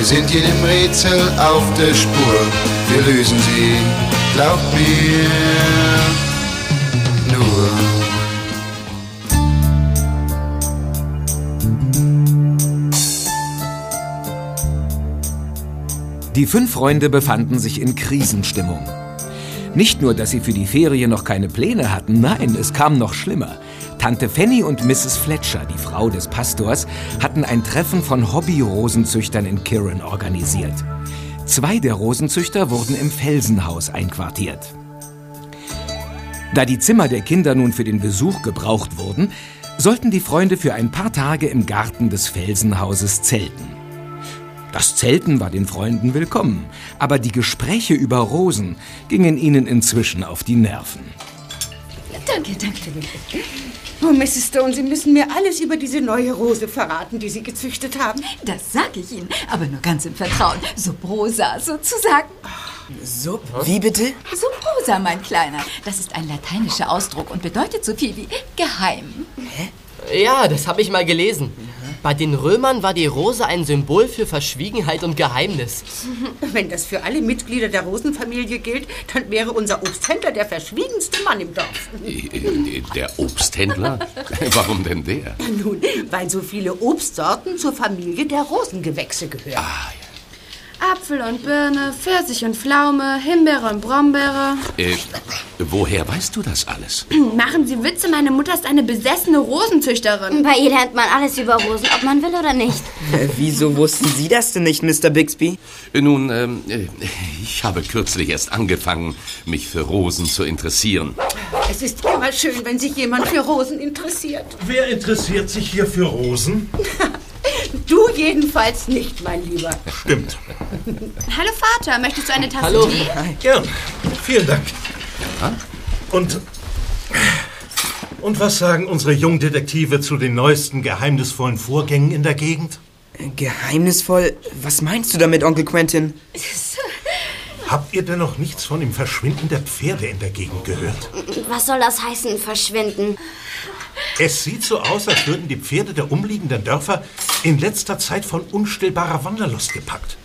Wir sind jedem Rätsel auf der Spur, wir lösen sie, glaubt mir, nur. Die fünf Freunde befanden sich in Krisenstimmung. Nicht nur, dass sie für die Ferien noch keine Pläne hatten, nein, es kam noch schlimmer. Tante Fanny und Mrs. Fletcher, die Frau des Pastors, hatten ein Treffen von Hobby-Rosenzüchtern in Kirin organisiert. Zwei der Rosenzüchter wurden im Felsenhaus einquartiert. Da die Zimmer der Kinder nun für den Besuch gebraucht wurden, sollten die Freunde für ein paar Tage im Garten des Felsenhauses zelten. Das Zelten war den Freunden willkommen, aber die Gespräche über Rosen gingen ihnen inzwischen auf die Nerven. Danke, danke. Oh, Mrs. Stone, Sie müssen mir alles über diese neue Rose verraten, die Sie gezüchtet haben. Das sag ich Ihnen, aber nur ganz im Vertrauen. Subrosa sozusagen. Sub? Wie bitte? Subrosa, mein Kleiner. Das ist ein lateinischer Ausdruck und bedeutet so viel wie geheim. Ja, das habe ich mal gelesen. Bei den Römern war die Rose ein Symbol für Verschwiegenheit und Geheimnis. Wenn das für alle Mitglieder der Rosenfamilie gilt, dann wäre unser Obsthändler der verschwiegenste Mann im Dorf. Äh, Der Obsthändler? Warum denn der? Nun, weil so viele Obstsorten zur Familie der Rosengewächse gehören. Apfel und Birne, Pfirsich und Pflaume, Himbeere und Brombeere. Äh, woher weißt du das alles? Machen Sie Witze, meine Mutter ist eine besessene Rosenzüchterin. Bei ihr lernt man alles über Rosen, ob man will oder nicht. Äh, wieso wussten Sie das denn nicht, Mr. Bixby? Äh, Nun, ähm, äh, ich habe kürzlich erst angefangen, mich für Rosen zu interessieren. Es ist immer schön, wenn sich jemand für Rosen interessiert. Wer interessiert sich hier für Rosen? Du jedenfalls nicht, mein Lieber. Stimmt. Hallo Vater, möchtest du eine Tasse Hallo. Tee? Gern. Vielen Dank. Und. Und was sagen unsere Jungdetektive zu den neuesten geheimnisvollen Vorgängen in der Gegend? Äh, Geheimnisvoll? Was meinst du damit, Onkel Quentin? Habt ihr denn noch nichts von dem Verschwinden der Pferde in der Gegend gehört? Was soll das heißen, verschwinden? Es sieht so aus, als würden die Pferde der umliegenden Dörfer in letzter Zeit von unstillbarer Wanderlust gepackt.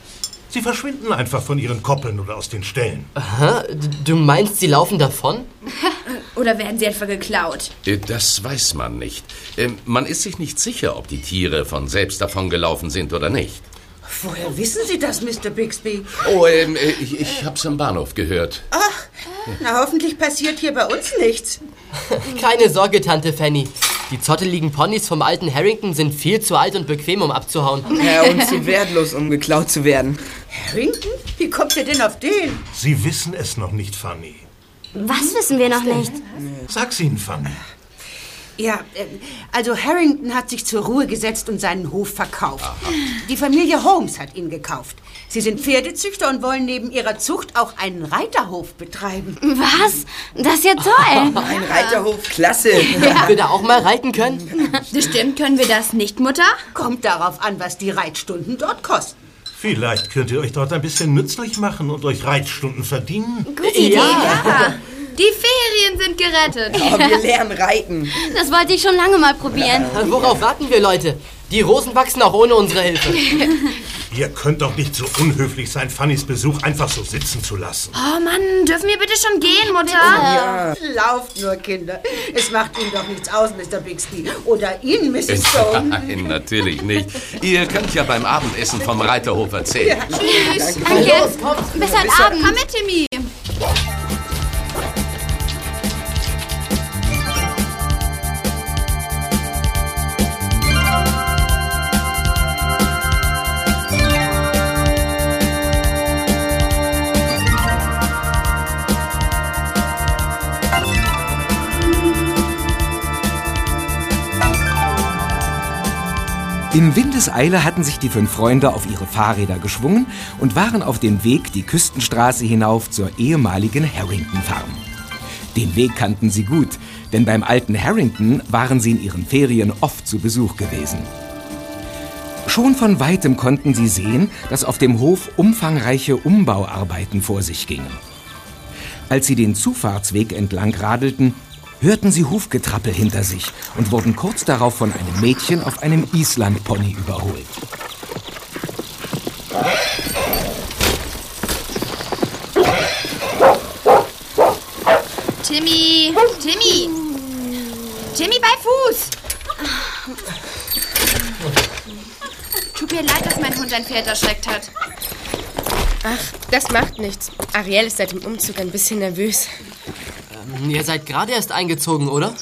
Sie verschwinden einfach von ihren Koppeln oder aus den Ställen. Aha, du meinst, sie laufen davon? Oder werden sie etwa geklaut? Äh, Das weiß man nicht. Ähm, Man ist sich nicht sicher, ob die Tiere von selbst davon gelaufen sind oder nicht. Woher wissen Sie das, Mr. Bixby? Oh, ähm, äh, ich, ich hab's am Bahnhof gehört. Ach, na hoffentlich passiert hier bei uns nichts. Keine Sorge, Tante Fanny. Die zotteligen Ponys vom alten Harrington sind viel zu alt und bequem, um abzuhauen. Ja, und zu wertlos, um geklaut zu werden. Harrington? Wie kommt ihr denn auf den? Sie wissen es noch nicht, Fanny. Was wissen wir noch nicht? Sag's ihnen, Fanny. Ja, äh, also Harrington hat sich zur Ruhe gesetzt und seinen Hof verkauft. Die Familie Holmes hat ihn gekauft. Sie sind Pferdezüchter und wollen neben ihrer Zucht auch einen Reiterhof betreiben. Was? Das ist ja toll. Ein Reiterhof, klasse. Ob wir da auch mal reiten können? Bestimmt können wir das nicht, Mutter? Kommt darauf an, was die Reitstunden dort kosten. Vielleicht könnt ihr euch dort ein bisschen nützlich machen und euch Reitstunden verdienen. Gute Idee. Ja. Die Ferien sind gerettet. Oh, wir lernen reiten. Das wollte ich schon lange mal probieren. Worauf warten wir, Leute? Die Rosen wachsen auch ohne unsere Hilfe. Ihr könnt doch nicht so unhöflich sein, Fannys Besuch einfach so sitzen zu lassen. Oh Mann, dürfen wir bitte schon gehen, Mutter? Ja. Lauft nur, Kinder. Es macht Ihnen doch nichts aus, Mr. Bixby. Oder Ihnen, Mrs. Stone. Nein, natürlich nicht. Ihr könnt ja beim Abendessen vom Reiterhof erzählen. Tschüss. Danke. Bis heute Abend. Komm mit, Timmy. Windeseile hatten sich die fünf Freunde auf ihre Fahrräder geschwungen und waren auf dem Weg die Küstenstraße hinauf zur ehemaligen Harrington Farm. Den Weg kannten sie gut, denn beim alten Harrington waren sie in ihren Ferien oft zu Besuch gewesen. Schon von weitem konnten sie sehen, dass auf dem Hof umfangreiche Umbauarbeiten vor sich gingen. Als sie den Zufahrtsweg entlang radelten, hörten sie Hufgetrappel hinter sich und wurden kurz darauf von einem Mädchen auf einem Islandpony überholt. Timmy! Timmy! Timmy bei Fuß! Tut mir leid, dass mein Hund ein Pferd erschreckt hat. Ach, das macht nichts. Ariel ist seit dem Umzug ein bisschen nervös. Ähm, ihr seid gerade erst eingezogen, oder?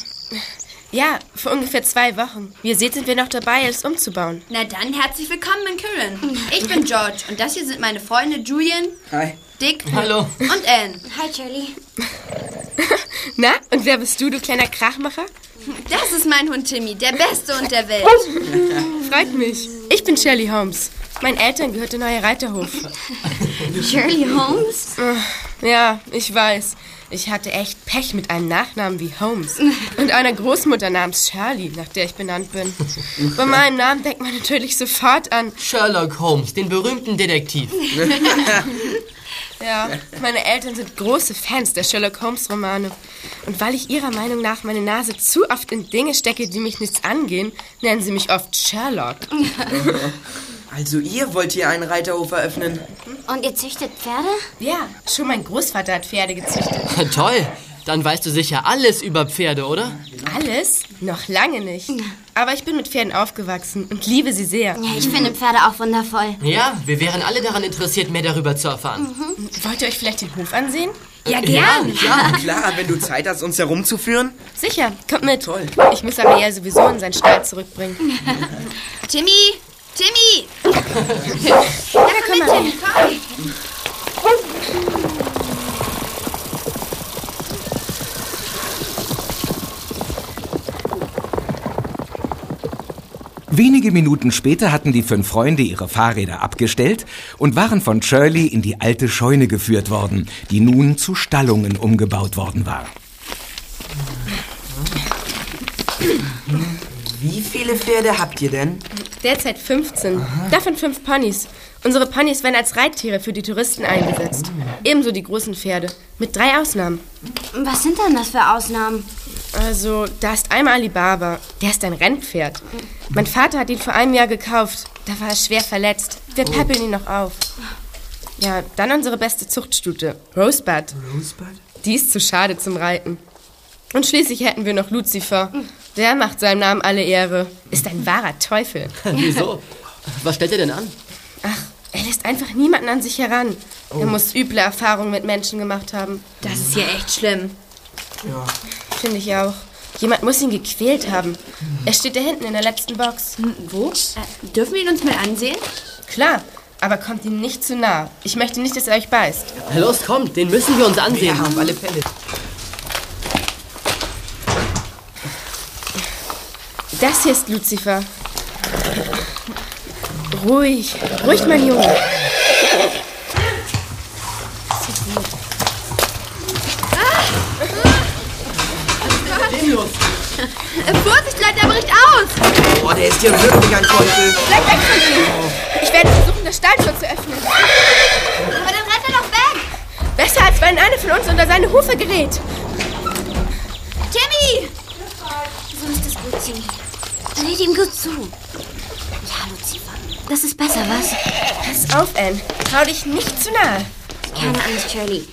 Ja, vor ungefähr zwei Wochen. Wie ihr seht, sind wir noch dabei, es umzubauen. Na dann, herzlich willkommen in Kirin. Ich bin George und das hier sind meine Freunde Julian, Hi. Dick Hallo. und Anne. Hi, Charlie. Na, und wer bist du, du kleiner Krachmacher? Das ist mein Hund Timmy, der beste Hund der Welt. Freut mich. Ich bin Shirley Holmes. Meinen Eltern gehört der neue Reiterhof. Shirley Holmes? Ja, ich weiß. Ich hatte echt Pech mit einem Nachnamen wie Holmes und einer Großmutter namens Shirley, nach der ich benannt bin. Bei meinem Namen denkt man natürlich sofort an. Sherlock Holmes, den berühmten Detektiv. Ja, meine Eltern sind große Fans der Sherlock Holmes Romane. Und weil ich ihrer Meinung nach meine Nase zu oft in Dinge stecke, die mich nichts angehen, nennen sie mich oft Sherlock. Also ihr wollt hier einen Reiterhof eröffnen? Und ihr züchtet Pferde? Ja, schon mein Großvater hat Pferde gezüchtet. Toll. Dann weißt du sicher alles über Pferde, oder? Alles? Noch lange nicht. Aber ich bin mit Pferden aufgewachsen und liebe sie sehr. Ja, ich finde Pferde auch wundervoll. Ja, wir wären alle daran interessiert, mehr darüber zu erfahren. Wollt ihr euch vielleicht den Hof ansehen? Ja, gern. Ja, klar, wenn du Zeit hast, uns herumzuführen. Sicher, kommt mit. Toll. Ich muss aber ja sowieso in seinen Stall zurückbringen. Timmy! Timmy! Ja, komm mal. Timmy, komm! Wenige Minuten später hatten die fünf Freunde ihre Fahrräder abgestellt und waren von Shirley in die alte Scheune geführt worden, die nun zu Stallungen umgebaut worden war. Wie viele Pferde habt ihr denn? Derzeit 15. Davon fünf Ponys. Unsere Ponys werden als Reittiere für die Touristen eingesetzt. Ebenso die großen Pferde. Mit drei Ausnahmen. Was sind denn das für Ausnahmen? Also, da ist einmal Alibaba. Der ist ein Rennpferd. Mein Vater hat ihn vor einem Jahr gekauft. Da war er schwer verletzt. Wir päppeln ihn noch auf. Ja, dann unsere beste Zuchtstute, Rosebud. Rosebud? Die ist zu schade zum Reiten. Und schließlich hätten wir noch Lucifer. Der macht seinem Namen alle Ehre. Ist ein wahrer Teufel. Wieso? Was stellt ihr denn an? Ach, er lässt einfach niemanden an sich heran. Er muss üble Erfahrungen mit Menschen gemacht haben. Das ist hier echt schlimm. Ja. Finde ich auch. Jemand muss ihn gequält haben. Er steht da hinten in der letzten Box. Wo? Äh, dürfen wir ihn uns mal ansehen? Klar, aber kommt ihm nicht zu nah. Ich möchte nicht, dass er euch beißt. Los, kommt, den müssen wir uns ansehen. Ja, auf alle Fälle. Das hier ist Lucifer. Ruhig, ruhig, mein Junge. Äh, Vorsicht, Leute, er bricht aus! Boah, der ist hier wirklich ein Teufel. Bleib weg von ihm. Ich werde versuchen, das Stalltor zu öffnen. Aber dann rennt er doch weg! Besser, als wenn einer von uns unter seine Hufe gerät. Timmy! So ist es gut, Timmy. Seht ihm gut zu. Ja, Lucifer. Das ist besser, was? Pass auf, Anne. Trau dich nicht zu nahe. Keine Angst, Shirley.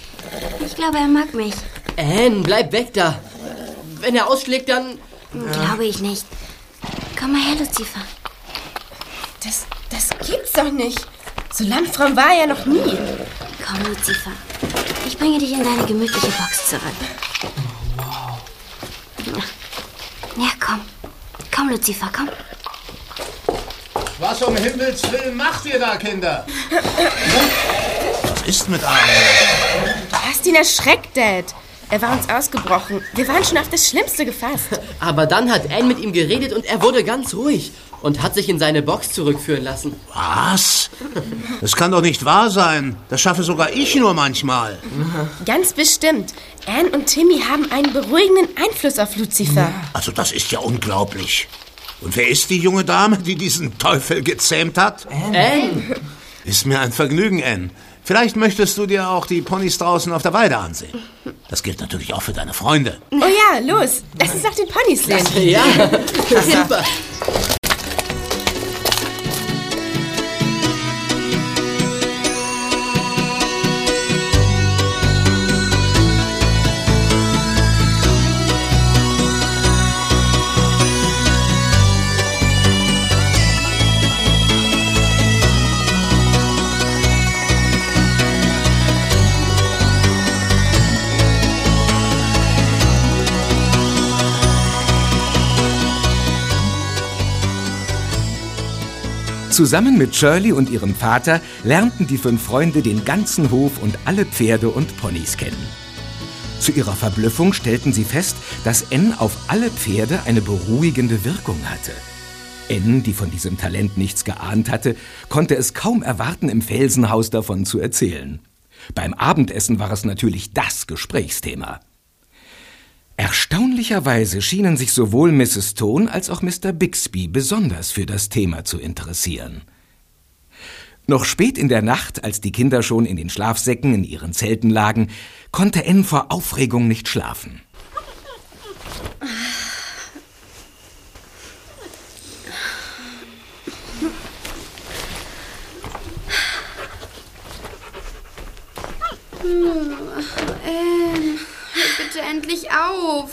Ich glaube, er mag mich. Anne, bleib weg da. Wenn er ausschlägt, dann... Glaube ich nicht. Komm mal her, Lucifer. Das, das gibt's doch nicht. So landfromm war er noch nie. Komm, Lucifer. Ich bringe dich in deine gemütliche Box zurück. Ja, komm. Komm, Lucifer, komm. Was um Himmels Willen macht ihr da, Kinder? Was ist mit Ariel? Du hast ihn erschreckt, Dad. Er war uns ausgebrochen. Wir waren schon auf das Schlimmste gefasst. Aber dann hat Anne mit ihm geredet und er wurde ganz ruhig und hat sich in seine Box zurückführen lassen. Was? Das kann doch nicht wahr sein. Das schaffe sogar ich nur manchmal. Ganz bestimmt. Anne und Timmy haben einen beruhigenden Einfluss auf Lucifer. Also das ist ja unglaublich. Und wer ist die junge Dame, die diesen Teufel gezähmt hat? Anne. Ist mir ein Vergnügen, Anne. Vielleicht möchtest du dir auch die Ponys draußen auf der Weide ansehen. Das gilt natürlich auch für deine Freunde. Oh ja, los. Lass uns nach den Ponys sehen. Ja, super. Zusammen mit Shirley und ihrem Vater lernten die fünf Freunde den ganzen Hof und alle Pferde und Ponys kennen. Zu ihrer Verblüffung stellten sie fest, dass N auf alle Pferde eine beruhigende Wirkung hatte. N, die von diesem Talent nichts geahnt hatte, konnte es kaum erwarten, im Felsenhaus davon zu erzählen. Beim Abendessen war es natürlich das Gesprächsthema. Erstaunlicherweise schienen sich sowohl Mrs. Stone als auch Mr. Bixby besonders für das Thema zu interessieren. Noch spät in der Nacht, als die Kinder schon in den Schlafsäcken in ihren Zelten lagen, konnte Anne vor Aufregung nicht schlafen. Anne, hör bitte endlich auf.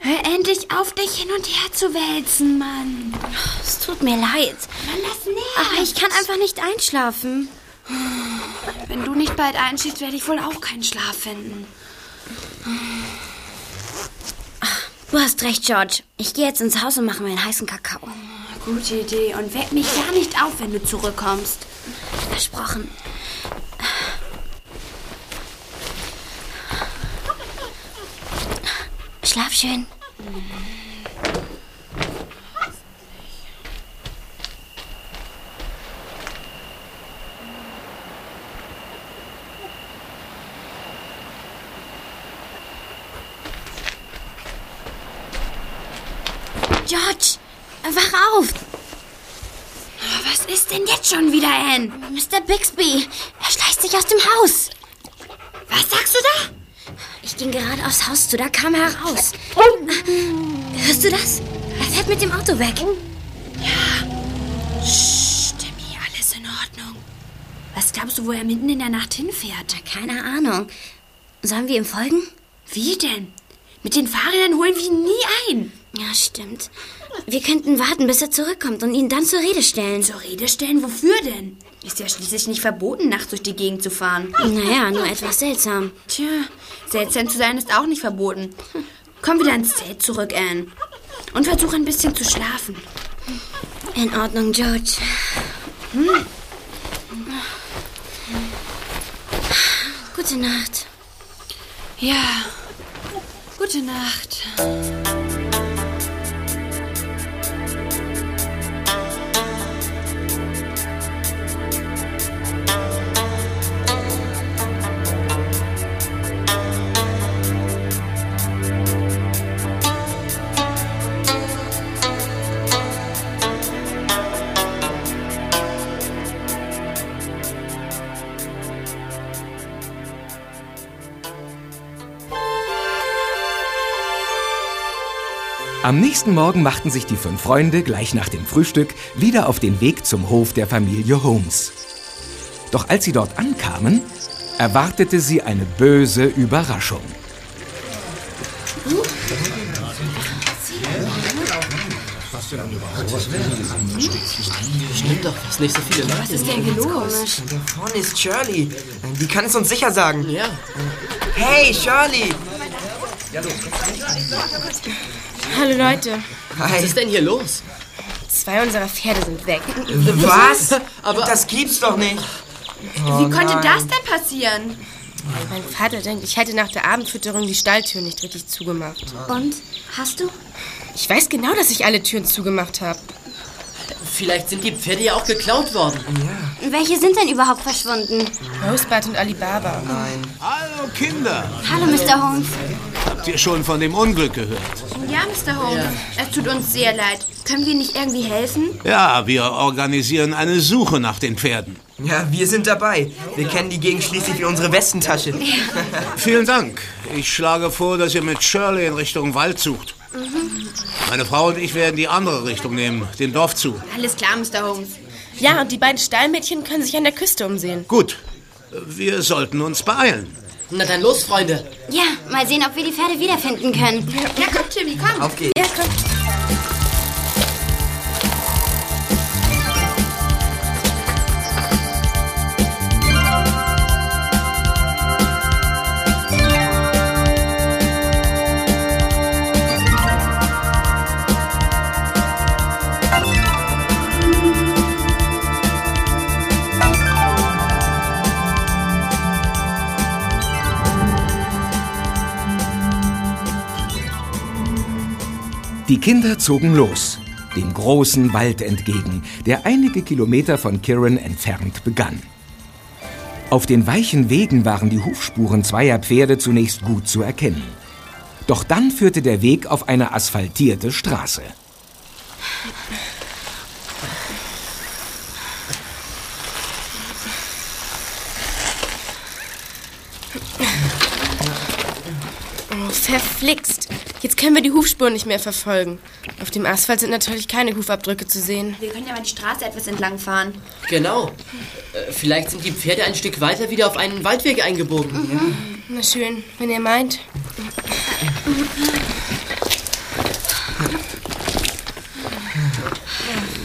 Hör endlich auf, dich hin und her zu wälzen, Mann. Es tut mir leid. Mann, das nervt. Aber ich kann einfach nicht einschlafen. Wenn du nicht bald einschläfst, werde ich wohl auch keinen Schlaf finden. Du hast recht, George. Ich gehe jetzt ins Haus und mache mir einen heißen Kakao. Gute Idee. Und weck mich gar nicht auf, wenn du zurückkommst. Versprochen. Schlaf schön. George, wach auf! Was ist denn jetzt schon wieder, Anne? Mr. Bixby, er schleicht sich aus dem Haus. Was sagst du da? Ich ging gerade aufs Haus zu, da kam er heraus. Hörst du das? Er fährt mit dem Auto weg. Timmy, alles in Ordnung. Was glaubst du, wo er mitten in der Nacht hinfährt? Keine Ahnung. Sollen wir ihm folgen? Wie denn? Mit den Fahrrädern holen wir ihn nie ein. Ja, stimmt. Wir könnten warten, bis er zurückkommt und ihn dann zur Rede stellen. Zur Rede stellen? Wofür denn? Ist ja schließlich nicht verboten, nachts durch die Gegend zu fahren. Naja, nur etwas seltsam. Tja, seltsam zu sein ist auch nicht verboten. Komm wieder ins Zelt zurück, Anne. Und versuch ein bisschen zu schlafen. In Ordnung, George. Hm. Gute Nacht. Ja, gute Nacht. Am nächsten Morgen machten sich die fünf Freunde gleich nach dem Frühstück wieder auf den Weg zum Hof der Familie Holmes. Doch als sie dort ankamen, erwartete sie eine böse Überraschung. Stimmt doch, was nicht so viele Leute. Was ist denn hier los? Da vorne ist Shirley. Die kann es uns sicher sagen. Ja. Hey, Shirley! Hallo Leute. Was ist denn hier los? Zwei unserer Pferde sind weg. Was? Aber- das gibt's doch nicht. Wie konnte das denn passieren? Mein Vater denkt, ich hätte nach der Abendfütterung die Stalltür nicht richtig zugemacht. Und? Hast du? Ich weiß genau, dass ich alle Türen zugemacht habe. Vielleicht sind die Pferde ja auch geklaut worden. Welche sind denn überhaupt verschwunden? Rosebud und Alibaba. Nein. Hallo Kinder. Hallo, Mr. Holmes. Habt ihr schon von dem Unglück gehört? Ja, Mr. Holmes. Es tut uns sehr leid. Können wir nicht irgendwie helfen? Ja, wir organisieren eine Suche nach den Pferden. Ja, wir sind dabei. Wir kennen die Gegend schließlich wie unsere Westentasche. Vielen Dank. Ich schlage vor, dass ihr mit Shirley in Richtung Wald sucht. Meine Frau und ich werden die andere Richtung nehmen, dem Dorf zu. Alles klar, Mr. Holmes. Ja, und die beiden Stallmädchen können sich an der Küste umsehen. Gut, wir sollten uns beeilen. Na dann los, Freunde. Ja, mal sehen, ob wir die Pferde wiederfinden können. Ja, komm, Timmy, komm. Auf geht's. Ja, komm. Die Kinder zogen los, dem großen Wald entgegen, der einige Kilometer von Kirin entfernt begann. Auf den weichen Wegen waren die Hufspuren zweier Pferde zunächst gut zu erkennen. Doch dann führte der Weg auf eine asphaltierte Straße. Oh, verflixt. Jetzt können wir die Hufspuren nicht mehr verfolgen. Auf dem Asphalt sind natürlich keine Hufabdrücke zu sehen. Wir können ja mal die Straße etwas entlang fahren. Genau. Äh, Vielleicht sind die Pferde ein Stück weiter wieder auf einen Waldweg eingebogen. Na schön, wenn ihr meint.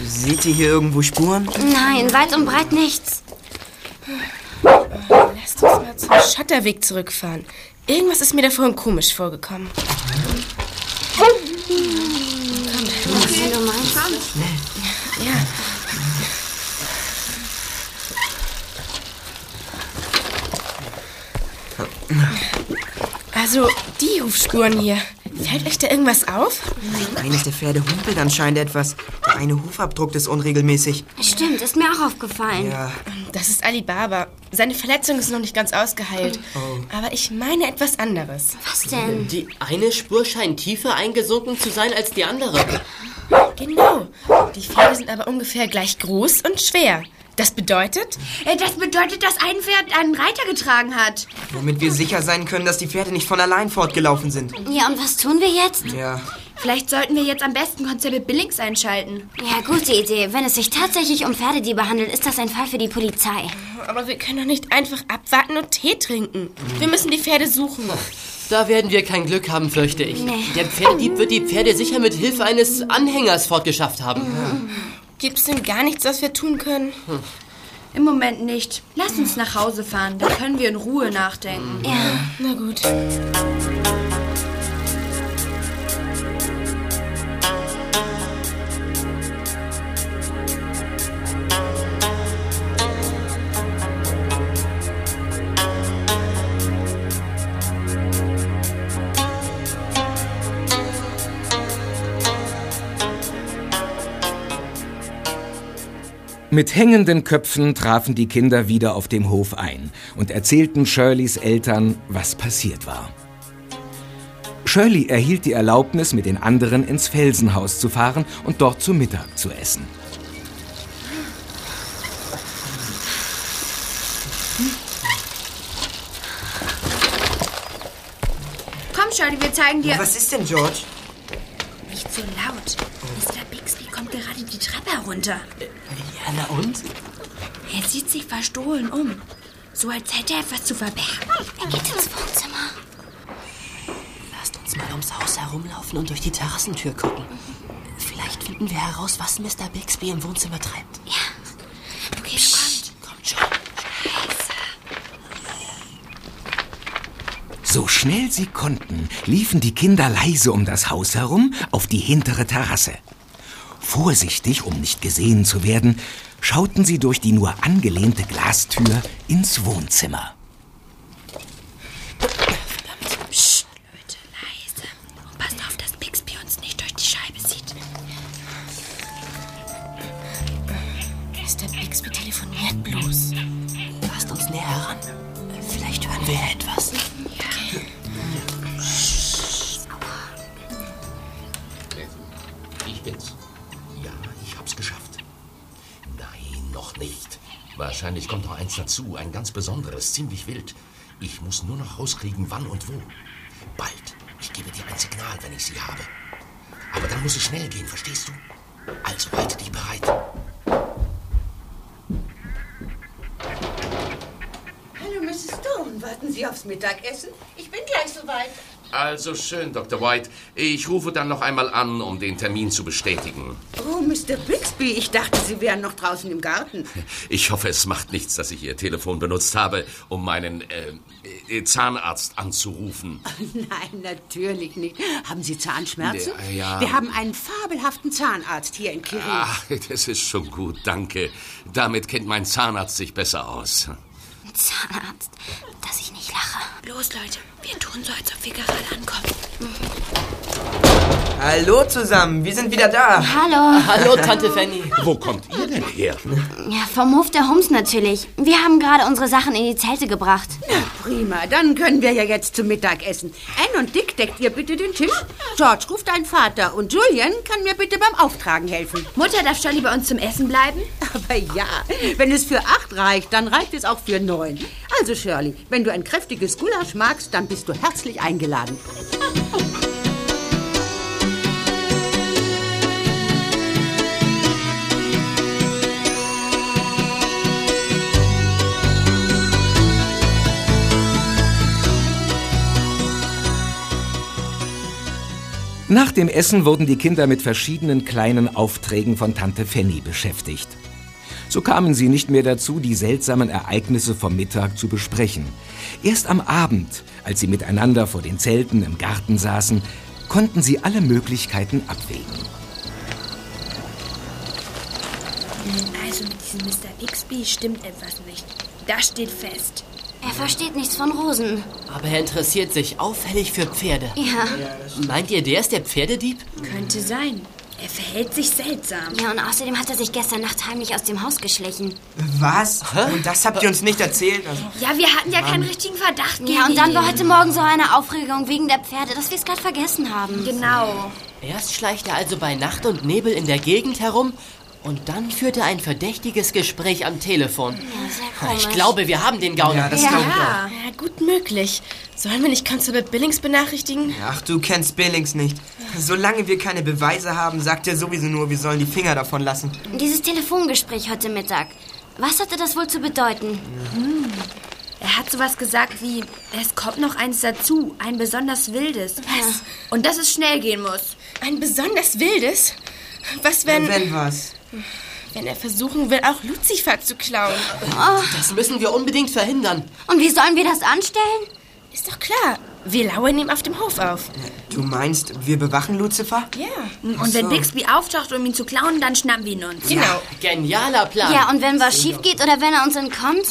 Seht ihr hier irgendwo Spuren? Nein, weit und breit nichts. Lasst uns mal zum Schotterweg zurückfahren. Irgendwas ist mir da vorhin komisch vorgekommen. Wenn du meinst. Ja. Also, die Hufspuren hier. Fällt euch da irgendwas auf? Eines der Pferde humpelt anscheinend etwas. Der eine Hufabdruck ist unregelmäßig. Stimmt, ist mir auch aufgefallen. Ja. Das ist Alibaba. Seine Verletzung ist noch nicht ganz ausgeheilt. Aber ich meine etwas anderes. Was denn? Die eine Spur scheint tiefer eingesunken zu sein als die andere. Genau. Die Pferde sind aber ungefähr gleich groß und schwer. Das bedeutet? Äh, Das bedeutet, dass ein Pferd einen Reiter getragen hat. Womit wir sicher sein können, dass die Pferde nicht von allein fortgelaufen sind. Ja, und was tun wir jetzt? Ja. Vielleicht sollten wir jetzt am besten Konstable Billings einschalten. Ja, gute Idee. Wenn es sich tatsächlich um Pferdediebe handelt, ist das ein Fall für die Polizei. Aber wir können doch nicht einfach abwarten und Tee trinken. Wir müssen die Pferde suchen. Da werden wir kein Glück haben, fürchte ich. Nee. Der Pferdedieb wird die Pferde sicher mit Hilfe eines Anhängers fortgeschafft haben. Gibt es denn gar nichts, was wir tun können? Im Moment nicht. Lass uns nach Hause fahren. Da können wir in Ruhe nachdenken. Ja. Na gut. Mit hängenden Köpfen trafen die Kinder wieder auf dem Hof ein und erzählten Shirleys Eltern, was passiert war. Shirley erhielt die Erlaubnis, mit den anderen ins Felsenhaus zu fahren und dort zu Mittag zu essen. Komm, Shirley, wir zeigen dir. Was ist denn, George? Nicht so laut. Mr. Bixby kommt gerade die Treppe herunter. Na und? Er sieht sich verstohlen um. So als hätte er etwas zu verbergen. Er geht ins Wohnzimmer. Lasst uns mal ums Haus herumlaufen und durch die Terrassentür gucken. Vielleicht finden wir heraus, was Mr. Bixby im Wohnzimmer treibt. Ja. Okay, kommt. Kommt schon. So schnell sie konnten, liefen die Kinder leise um das Haus herum auf die hintere Terrasse. Vorsichtig, um nicht gesehen zu werden, schauten sie durch die nur angelehnte Glastür ins Wohnzimmer. Verdammt. Psst. Leute, leise. Und passt auf, dass Bixby uns nicht durch die Scheibe sieht. Mr. Bixby telefoniert bloß. Passt uns näher heran. Vielleicht hören wir etwas. Ja. Okay. Ich bin's. Wahrscheinlich kommt noch eins dazu, ein ganz besonderes, ziemlich wild. Ich muss nur noch rauskriegen, wann und wo. Bald. Ich gebe dir ein Signal, wenn ich sie habe. Aber dann muss es schnell gehen, verstehst du? Also halte dich bereit. Hallo, Mrs. Stone. Warten Sie aufs Mittagessen? Ich bin gleich soweit. Also schön, Dr. White. Ich rufe dann noch einmal an, um den Termin zu bestätigen. Oh, Mr. Bixby, ich dachte, Sie wären noch draußen im Garten. Ich hoffe, es macht nichts, dass ich Ihr Telefon benutzt habe, um meinen äh, äh, Zahnarzt anzurufen. Nein, natürlich nicht. Haben Sie Zahnschmerzen? Ja, ja. Wir haben einen fabelhaften Zahnarzt hier in Kirin. Ach, das ist schon gut, danke. Damit kennt mein Zahnarzt sich besser aus. Zahnarzt, dass ich nicht lache. Los, Leute, wir tun so, als ob wir gerade ankommen. Hallo zusammen, wir sind wieder da. Hallo. Hallo, Tante Fanny. Wo kommt ihr denn her? Ja, vom Hof der Holmes natürlich. Wir haben gerade unsere Sachen in die Zelte gebracht. Ja, prima. Dann können wir ja jetzt zum Mittagessen. Anne und Dick, deckt ihr bitte den Tisch. George ruft deinen Vater und Julian kann mir bitte beim Auftragen helfen. Mutter darf Shirley bei uns zum Essen bleiben? Aber ja, wenn es für acht reicht, dann reicht es auch für neun. Also Shirley, wenn du ein kräftiges Gulasch magst, dann bist du herzlich eingeladen. Nach dem Essen wurden die Kinder mit verschiedenen kleinen Aufträgen von Tante Fanny beschäftigt. So kamen sie nicht mehr dazu, die seltsamen Ereignisse vom Mittag zu besprechen. Erst am Abend, als sie miteinander vor den Zelten im Garten saßen, konnten sie alle Möglichkeiten abwägen. Also mit diesem Mr. Bixby stimmt etwas nicht. Das steht fest. Er versteht nichts von Rosen. Aber er interessiert sich auffällig für Pferde. Ja. Meint ihr, der ist der Pferdedieb? Könnte sein. Er verhält sich seltsam. Ja, und außerdem hat er sich gestern Nacht heimlich aus dem Haus geschlichen. Was? Und das habt ihr uns nicht erzählt? Also, Ja, wir hatten ja keinen richtigen Verdacht Ja, und dann war heute Morgen so eine Aufregung wegen der Pferde, dass wir es gerade vergessen haben. Genau. Erst schleicht er also bei Nacht und Nebel in der Gegend herum und dann führt er ein verdächtiges Gespräch am Telefon. ich glaube, wir haben den Gauner. Ja, das glaube ich auch. Ja, gut möglich. Sollen wir nicht Constable Billings benachrichtigen? Ach, du kennst Billings nicht. Solange wir keine Beweise haben, sagt er sowieso nur, wir sollen die Finger davon lassen. Dieses Telefongespräch heute Mittag. Was hatte das wohl zu bedeuten? Er hat sowas gesagt wie, es kommt noch eins dazu, ein besonders wildes. Was? Und dass es schnell gehen muss. Ein besonders wildes? Was, wenn... Wenn was? Wenn er versuchen will, auch Lucifer zu klauen. Das müssen wir unbedingt verhindern. Und wie sollen wir das anstellen? Ist doch klar. Wir lauern ihm auf dem Hof auf. Du meinst, wir bewachen Lucifer? Ja. Und wenn so. Bixby auftaucht, um ihn zu klauen, dann schnappen wir ihn uns. Genau. Genialer Plan. Ja, und wenn was schief geht oder wenn er uns entkommt?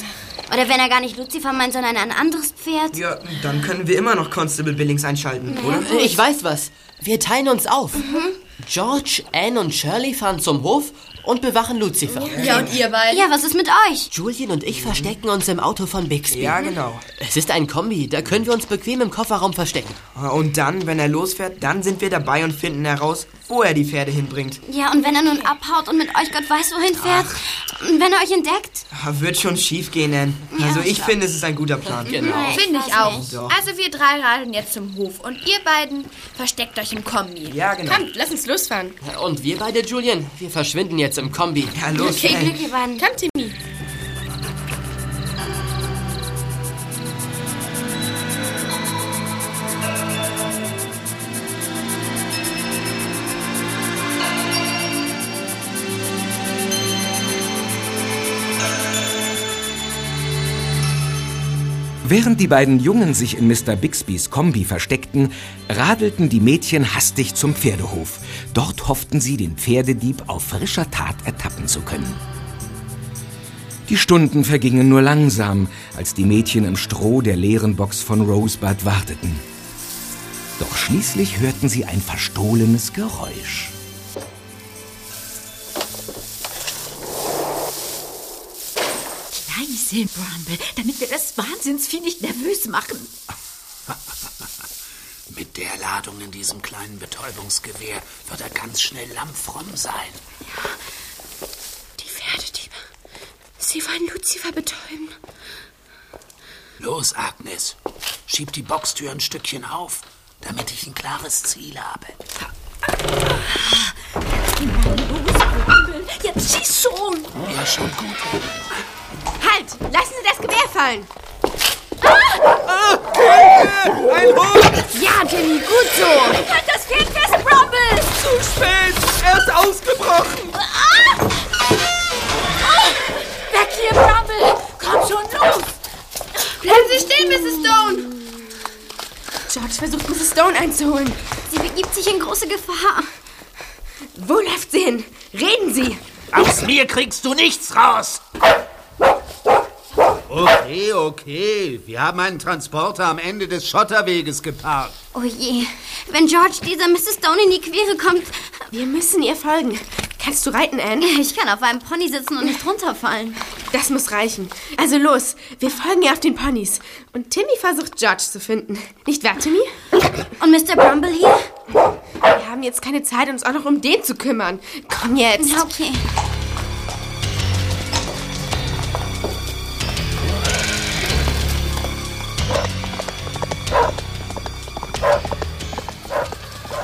Oder wenn er gar nicht Lucifer meint, sondern ein anderes Pferd? Ja, dann können wir immer noch Constable Billings einschalten, oder? Ich weiß was. Wir teilen uns auf. Mhm. George, Anne und Shirley fahren zum Hof und bewachen Lucifer. Ja, und ihr beiden? Ja, was ist mit euch? Julian und ich verstecken uns im Auto von Bixby. Ja, genau. Es ist ein Kombi, da können wir uns bequem im Kofferraum verstecken. Und dann, wenn er losfährt, dann sind wir dabei und finden heraus, wo er die Pferde hinbringt. Ja, und wenn er nun abhaut und mit euch Gott weiß wohin fährt? Und wenn er euch entdeckt? Wird schon schief gehen, Ann. Also ich finde, es ist ein guter Plan. Genau. Finde ich auch. Also wir drei radeln jetzt zum Hof und ihr beiden versteckt euch im Kombi. Ja, genau. Kommt, lass uns losfahren. Und wir beide, Julian, wir verschwinden jetzt im Kombi. Ja, los. Ey. Glück, ihr beiden. Komm, Timmy. Während die beiden Jungen sich in Mr. Bixbys Kombi versteckten, radelten die Mädchen hastig zum Pferdehof. Dort hofften sie, den Pferdedieb auf frischer Tat ertappen zu können. Die Stunden vergingen nur langsam, als die Mädchen im Stroh der leeren Box von Rosebud warteten. Doch schließlich hörten sie ein verstohlenes Geräusch. Leise, Bramble, damit wir das Wahnsinnsvieh nicht nervös machen. Mit der Ladung in diesem kleinen Betäubungsgewehr wird er ganz schnell lammfromm sein. Die Pferdediebe Sie wollen Lucifer betäuben. Los, Agnes. Schieb die Boxtür ein Stückchen auf, damit ich ein klares Ziel habe. Jetzt schieß schon! Ja, schon gut. Halt! Lassen Sie das Gewehr fallen! Ein Hund! Ja, Timmy, gut so! Halt das Pferd fest, Rumble! Zu spät! Er ist ausgebrochen! Ah! Oh! Weg hier, Rumble! Komm schon, los! Bleiben Sie stehen, Mrs. Stone! George versucht, Mrs. Stone einzuholen. Sie begibt sich in große Gefahr. Wo läuft sie hin? Reden Sie! Aus mir kriegst du nichts raus! Okay, okay. Wir haben einen Transporter am Ende des Schotterweges geparkt. Oh je, wenn George dieser Mrs. Stone in die Quere kommt. Wir müssen ihr folgen. Kannst du reiten, Anne? Ich kann auf einem Pony sitzen und nicht runterfallen. Das muss reichen. Also los, wir folgen ihr auf den Ponys. Und Timmy versucht, George zu finden. Nicht wahr, Timmy? Und Mr. Brumble hier? Wir haben jetzt keine Zeit, uns auch noch um den zu kümmern. Komm jetzt. Okay.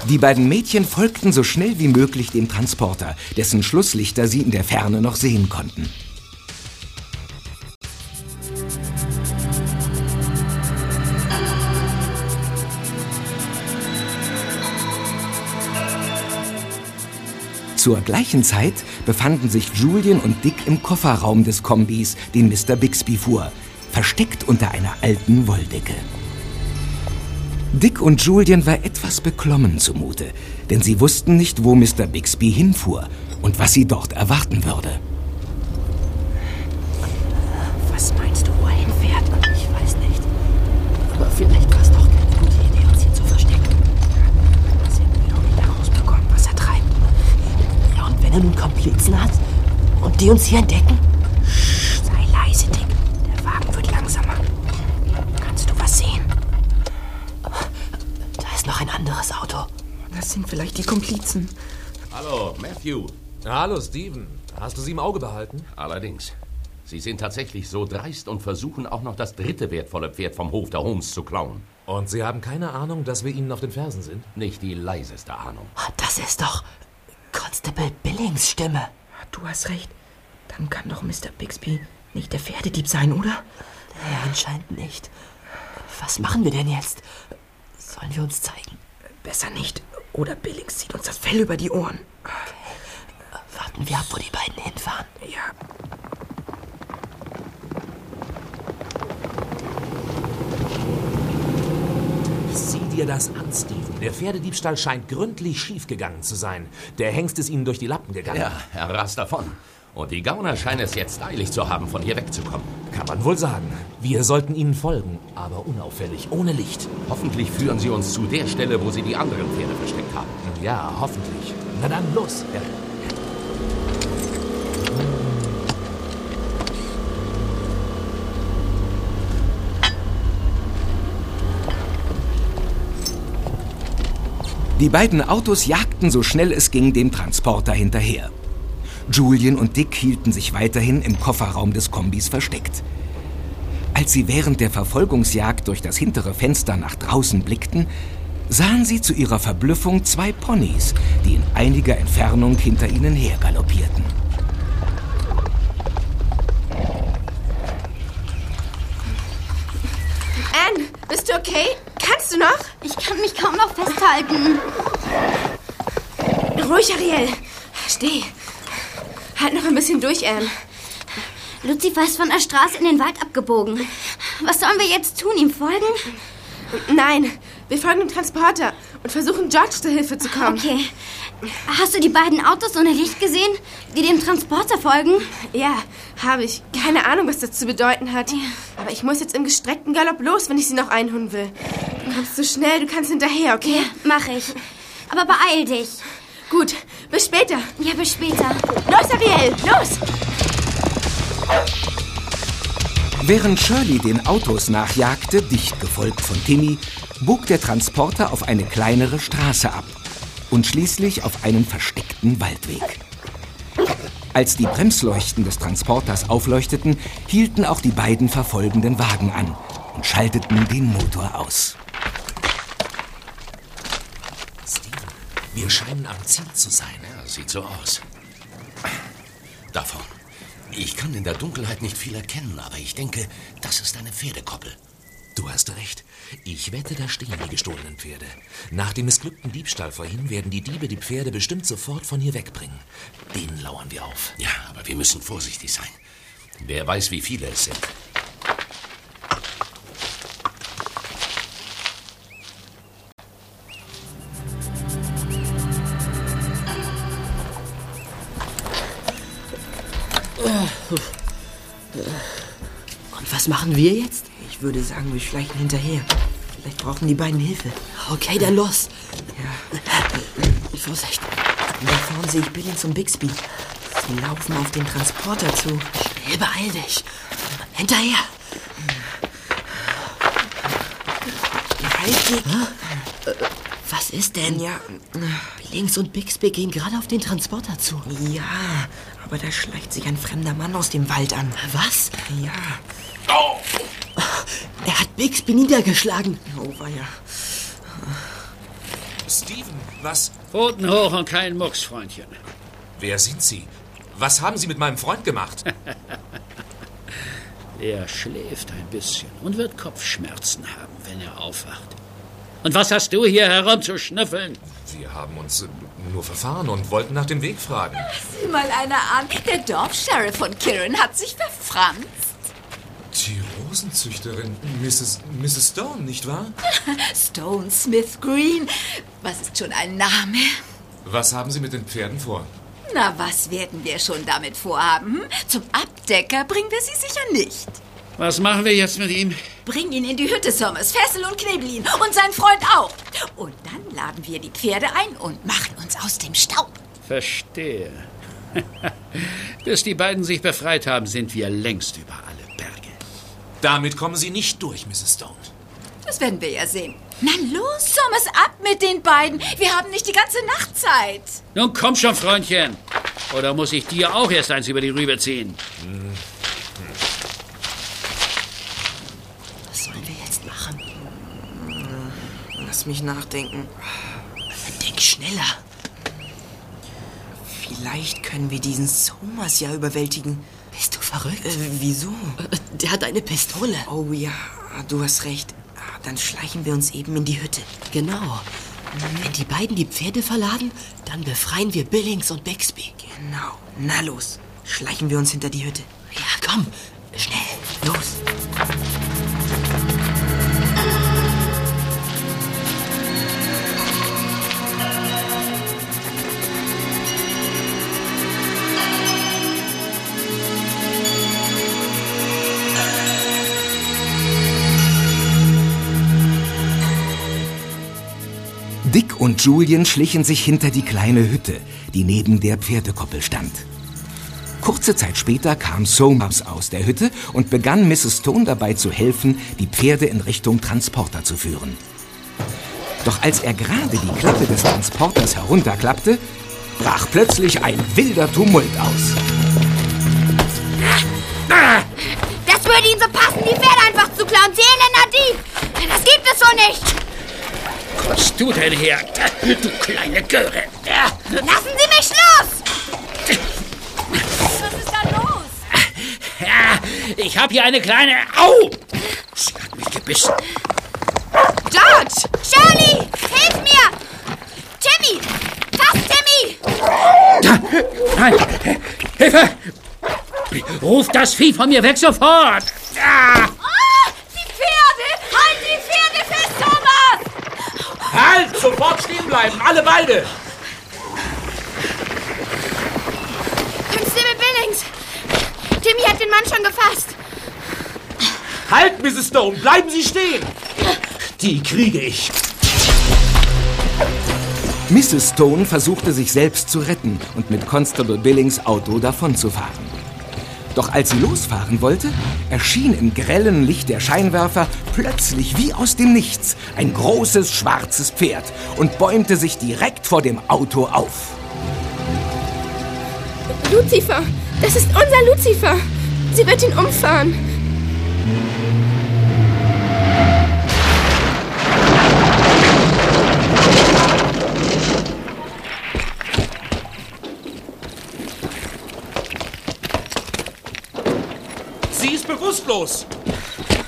Die beiden Mädchen folgten so schnell wie möglich dem Transporter, dessen Schlusslichter sie in der Ferne noch sehen konnten. Zur gleichen Zeit befanden sich Julian und Dick im Kofferraum des Kombis, den Mr. Bixby fuhr, versteckt unter einer alten Wolldecke. Dick und Julian war etwas beklommen zumute, denn sie wussten nicht, wo Mr. Bixby hinfuhr und was sie dort erwarten würde. Was meinst du, wo er hinfährt? Ich weiß nicht. Aber vielleicht war es doch keine gute Idee, uns hier zu verstecken. Dass wir irgendwie herausbekommen, was er treibt. Ja, und wenn er nun Komplizen hat und die uns hier entdecken? Das sind vielleicht die Komplizen. Hallo, Matthew. Hallo, Steven. Hast du sie im Auge behalten? Allerdings. Sie sind tatsächlich so dreist und versuchen auch noch das dritte wertvolle Pferd vom Hof der Holmes zu klauen. Und Sie haben keine Ahnung, dass wir Ihnen auf den Fersen sind? Nicht die leiseste Ahnung. Das ist doch Constable Billings Stimme. Du hast recht. Dann kann doch Mr. Bixby nicht der Pferdedieb sein, oder? Ja, anscheinend nicht. Was machen wir denn jetzt? Sollen wir uns zeigen? Besser nicht. Oder Billings zieht uns das Fell über die Ohren. Warten wir ab, wo die beiden hinfahren. Ja. Sieh dir das an, Steven. Der Pferdediebstahl scheint gründlich schiefgegangen zu sein. Der Hengst ist Ihnen durch die Lappen gegangen. Ja, er rast davon. Und die Gauner scheinen es jetzt eilig zu haben, von hier wegzukommen. Kann man wohl sagen. Wir sollten ihnen folgen, aber unauffällig, ohne Licht. Hoffentlich führen sie uns zu der Stelle, wo sie die anderen Pferde versteckt haben. Ja, hoffentlich. Na dann, los. Ja. Die beiden Autos jagten so schnell es ging dem Transporter hinterher. Julian und Dick hielten sich weiterhin im Kofferraum des Kombis versteckt. Als sie während der Verfolgungsjagd durch das hintere Fenster nach draußen blickten, sahen sie zu ihrer Verblüffung zwei Ponys, die in einiger Entfernung hinter ihnen her galoppierten. Anne, bist du okay? Kannst du noch? Ich kann mich kaum noch festhalten. Ruhig, Ariel. Steh. Halt noch ein bisschen durch, Anne. Lucifer ist von der Straße in den Wald abgebogen. Was sollen wir jetzt tun? Ihm folgen? Nein, wir folgen dem Transporter und versuchen, George zur Hilfe zu kommen. Okay. Hast du die beiden Autos ohne Licht gesehen, die dem Transporter folgen? Ja, habe ich. Keine Ahnung, was das zu bedeuten hat. Aber ich muss jetzt im gestreckten Galopp los, wenn ich sie noch einholen will. Du kommst so schnell, du kannst hinterher, okay? Ja, mach ich. Aber beeil dich. Gut, bis später. Ja, bis später. Los, Ariel, los! Während Shirley den Autos nachjagte, dicht gefolgt von Timmy, bog der Transporter auf eine kleinere Straße ab und schließlich auf einen versteckten Waldweg. Als die Bremsleuchten des Transporters aufleuchteten, hielten auch die beiden verfolgenden Wagen an und schalteten den Motor aus. Steven, wir scheinen am Ziel zu sein. Ja, sieht so aus. Da vorn. Ich kann in der Dunkelheit nicht viel erkennen, aber ich denke, das ist eine Pferdekoppel. Du hast recht. Ich wette, da stehen die gestohlenen Pferde. Nach dem missglückten Diebstahl vorhin werden die Diebe die Pferde bestimmt sofort von hier wegbringen. Denen lauern wir auf. Ja, aber wir müssen vorsichtig sein. Wer weiß, wie viele es sind. Was machen wir jetzt? Ich würde sagen, wir schleichen hinterher. Vielleicht brauchen die beiden Hilfe. Okay, dann los. Ja. Vorsicht. Da vorne sehe ich Billings und Bixby. Sie laufen auf den Transporter zu. Schnell, beeil dich. Hinterher. Halt dich. Was ist denn? Ja. Billings und Bixby gehen gerade auf den Transporter zu. Ja, aber da schleicht sich ein fremder Mann aus dem Wald an. Was? Ja. Bixby niedergeschlagen. Oh, war ja. Steven, was? Pfoten hoch und kein Mucks, Freundchen. Wer sind Sie? Was haben Sie mit meinem Freund gemacht? Er schläft ein bisschen und wird Kopfschmerzen haben, wenn er aufwacht. Und was hast du hier herumzuschnüffeln? Wir haben uns äh, nur verfahren und wollten nach dem Weg fragen. Sieh mal einer an. Der Dorfsheriff von Kirin hat sich verfranst. Die Rosenzüchterin, Mrs. Mrs. Stone, nicht wahr? Stone Smith Green. Was ist schon ein Name? Was haben Sie mit den Pferden vor? Na, was werden wir schon damit vorhaben? hm? Zum Abdecker bringen wir sie sicher nicht. Was machen wir jetzt mit ihm? Bring ihn in die Hütte, Sommers. Fessel und knebel ihn. Und sein Freund auch. Und dann laden wir die Pferde ein und machen uns aus dem Staub. Verstehe. Bis die beiden sich befreit haben, sind wir längst über alle Berge. Damit kommen Sie nicht durch, Mrs. Stone. Das werden wir ja sehen. Na los, Sommers, ab mit den beiden. Wir haben nicht die ganze Nacht Zeit. Nun komm schon, Freundchen. Oder muss ich dir auch erst eins über die Rübe ziehen? Was sollen wir jetzt machen? Lass mich nachdenken. Denk schneller. Vielleicht können wir diesen Somas ja überwältigen. Bist du verrückt? Äh, wieso? Der hat eine Pistole. Oh ja, du hast recht. Dann schleichen wir uns eben in die Hütte. Genau. Wenn die beiden die Pferde verladen, dann befreien wir Billings und Bixby. Genau. Na los, schleichen wir uns hinter die Hütte. Ja, komm. Schnell, los. Und Julian schlichen sich hinter die kleine Hütte, die neben der Pferdekoppel stand. Kurze Zeit später kam Somers aus der Hütte und begann Mrs. Stone dabei zu helfen, die Pferde in Richtung Transporter zu führen. Doch als er gerade die Klappe des Transporters herunterklappte, brach plötzlich ein wilder Tumult aus. Das würde Ihnen so passen, die Pferde einfach zu klauen. Sie elender Dieb! Das gibt es so nicht! Was du denn her, du kleine Göre? Lassen Sie mich los! Was ist da los? Ich habe hier eine kleine... Au! Sie hat mich gebissen. George! Shirley! Hilf mir! Timmy! Fass Timmy! Nein! Hilfe! Ruf das Vieh von mir weg sofort! Ah, die Pferde! Halt die Pferde fest, Thomas! Halt! Sofort stehen bleiben! Alle beide! Constable Billings! Timmy hat den Mann schon gefasst. Halt, Mrs. Stone! Bleiben Sie stehen! Die kriege ich. Mrs. Stone versuchte sich selbst zu retten und mit Constable Billings Auto davonzufahren. Doch als sie losfahren wollte, erschien im grellen Licht der Scheinwerfer plötzlich wie aus dem Nichts ein großes schwarzes Pferd und bäumte sich direkt vor dem Auto auf. Lucifer! Das ist unser Lucifer! Sie wird ihn umfahren! Sie bewusstlos.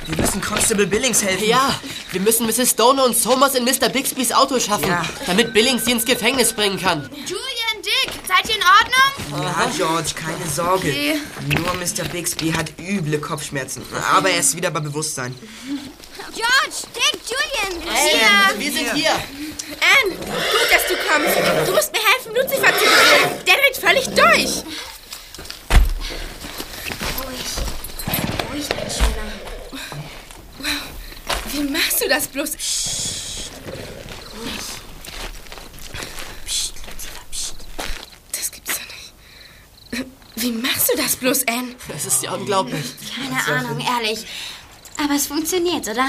Wir müssen Constable Billings helfen. Ja, wir müssen Mrs. Stoner und Somers in Mr. Bixbys Auto schaffen, Ja. damit Billings sie ins Gefängnis bringen kann. Julian, Dick, seid ihr in Ordnung? Ja, George, keine Sorge. Okay. Nur Mr. Bixby hat üble Kopfschmerzen. Aber er ist wieder bei Bewusstsein. George, Dick, Julian. Anne, wir sind hier. Anne, gut, dass du kommst. Du musst mir helfen, Lucifer zu. Der dreht völlig durch. Ruhig, mein Schöner. Wie machst du das bloß? Das gibt's doch nicht. Wie machst du das bloß, Anne? Das ist ja unglaublich. Keine Ahnung, ehrlich. Aber es funktioniert, oder?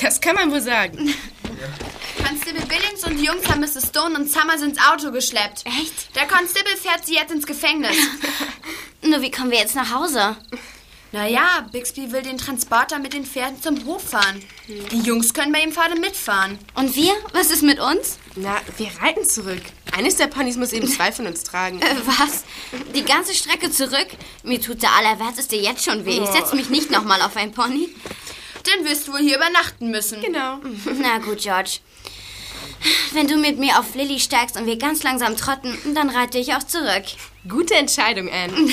Das kann man wohl sagen. Constable Billings und die Jungs haben Mrs. Stone und Summers ins Auto geschleppt. Echt? Der Constable fährt sie jetzt ins Gefängnis. Nur wie kommen wir jetzt nach Hause? Naja, Bixby will den Transporter mit den Pferden zum Hof fahren. Die Jungs können bei ihm Pfade mitfahren. Und wir? Was ist mit uns? Na, wir reiten zurück. Eines der Ponys muss eben zwei von uns tragen. Äh, was? Die ganze Strecke zurück? Mir tut der Allerwerteste jetzt schon weh. Ich setze mich nicht nochmal auf ein Pony. Dann wirst du wohl hier übernachten müssen. Genau. Na gut, George. Wenn du mit mir auf Lilly steigst und wir ganz langsam trotten, dann reite ich auch zurück. Gute Entscheidung, Anne.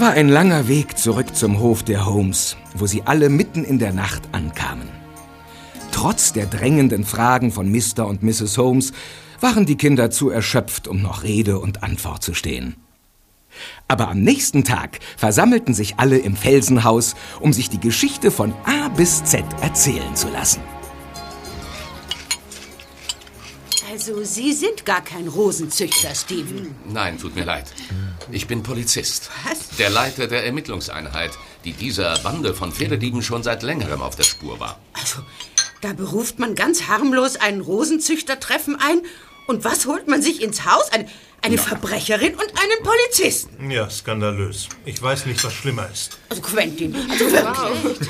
Es war ein langer Weg zurück zum Hof der Holmes, wo sie alle mitten in der Nacht ankamen. Trotz der drängenden Fragen von Mr. und Mrs. Holmes waren die Kinder zu erschöpft, um noch Rede und Antwort zu stehen. Aber am nächsten Tag versammelten sich alle im Felsenhaus, um sich die Geschichte von A bis Z erzählen zu lassen. Also, Sie sind gar kein Rosenzüchter, Stephen. Nein, tut mir leid. Ich bin Polizist. Was? Der Leiter der Ermittlungseinheit, die dieser Bande von Pferdedieben schon seit längerem auf der Spur war. Also, da beruft man ganz harmlos einen Rosenzüchtertreffen ein. Und was holt man sich ins Haus? Eine, eine Verbrecherin und einen Polizisten. Ja, skandalös. Ich weiß nicht, was schlimmer ist. Also, Quentin, also wirklich.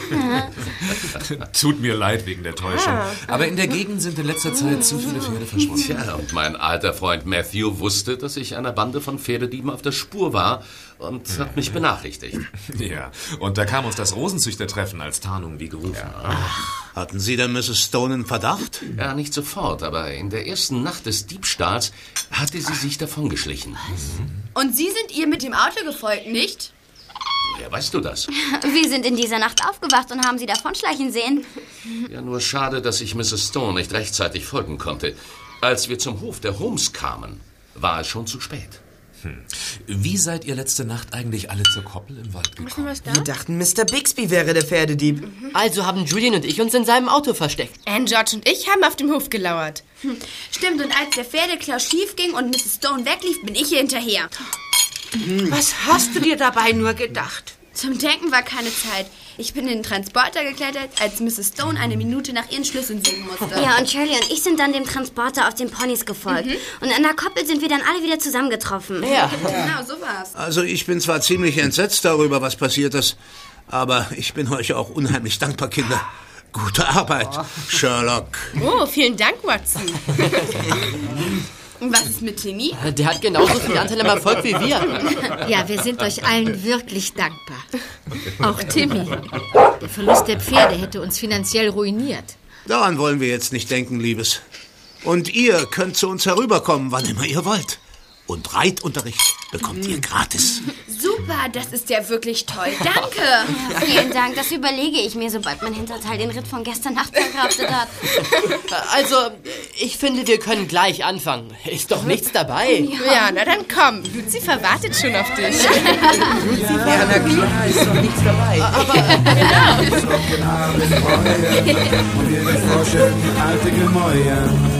Tut mir leid wegen der Täuschung. Ah. Aber in der Gegend sind in letzter Zeit zu viele Pferde verschwunden. Tja, und mein alter Freund Matthew wusste, dass ich einer Bande von Pferdedieben auf der Spur war und hat mich benachrichtigt. Ja, und da kam uns das Rosenzüchtertreffen als Tarnung wie gerufen. Hatten Sie denn Mrs. Stone in Verdacht? Ja, nicht sofort, aber in der ersten Nacht des Diebstahls hatte sie sich davongeschlichen. Und Sie sind ihr mit dem Auto gefolgt, nicht? Woher weißt du das? Wir sind in dieser Nacht aufgewacht und haben sie davonschleichen sehen. Ja, nur schade, dass ich Mrs. Stone nicht rechtzeitig folgen konnte. Als wir zum Hof der Holmes kamen, war es schon zu spät. Hm. Wie seid ihr letzte Nacht eigentlich alle zur Koppel im Wald gekommen? Wir dachten, Mr. Bixby wäre der Pferdedieb. Also haben Julian und ich uns in seinem Auto versteckt. Anne, George und ich haben auf dem Hof gelauert. Hm. Stimmt, und als der Pferdeklau schief ging und Mrs. Stone weglief, bin ich ihr hinterher. Was hast du dir dabei nur gedacht? Zum Denken war keine Zeit. Ich bin in den Transporter geklettert, als Mrs. Stone eine Minute nach ihren Schlüsseln suchen musste. Ja, und Shirley und ich sind dann dem Transporter auf den Ponys gefolgt. Mhm. Und an der Koppel sind wir dann alle wieder zusammengetroffen. Genau, so war's. Also ich bin zwar ziemlich entsetzt darüber, was passiert ist, aber ich bin euch auch unheimlich dankbar, Kinder. Gute Arbeit, Sherlock. Oh, vielen Dank, Watson. Und was ist mit Timmy? Der hat genauso viel Anteil am Erfolg wie wir. Ja, wir sind euch allen wirklich dankbar. Auch Timmy. Der Verlust der Pferde hätte uns finanziell ruiniert. Daran wollen wir jetzt nicht denken, Liebes. Und ihr könnt zu uns herüberkommen, wann immer ihr wollt. Und Reitunterricht bekommt ihr gratis. Super, das ist ja wirklich toll. Danke. Vielen Dank, das überlege ich mir, sobald mein Hinterteil den Ritt von gestern Nacht verkraftet hat. Also, ich finde, wir können gleich anfangen. Ist doch nichts dabei. Ja, na dann komm. Lucifer wartet schon auf dich. Ja, na klar, ist doch nichts dabei. Aber, Und wir durchforschen alte Gemäuer.